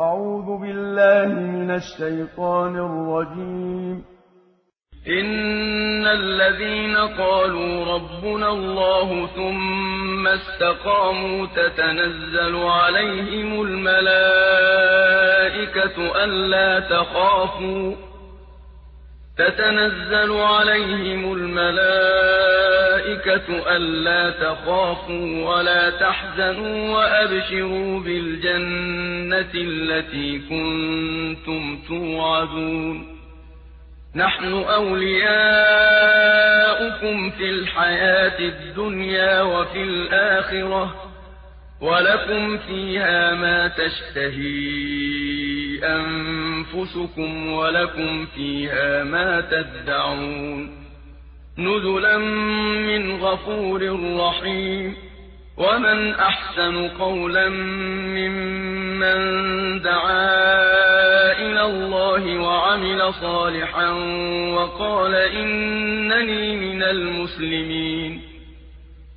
أعوذ بالله من الشيطان الرجيم. إن الذين قالوا ربنا الله ثم استقاموا تتنزل عليهم الملائكة ألا تخافوا تتنزل عليهم الملائكة ألا تخافوا ولا تحزنوا وأبشروا بالجنة التي كنتم توعدون. نحن أولياؤكم في الحياة الدنيا وفي الآخرة. ولكم فيها ما تشتهي أنفسكم ولكم فيها ما تدعون نزلا من غفور رحيم ومن أحسن قولا ممن دعا إلى الله وعمل صالحا وقال إنني من المسلمين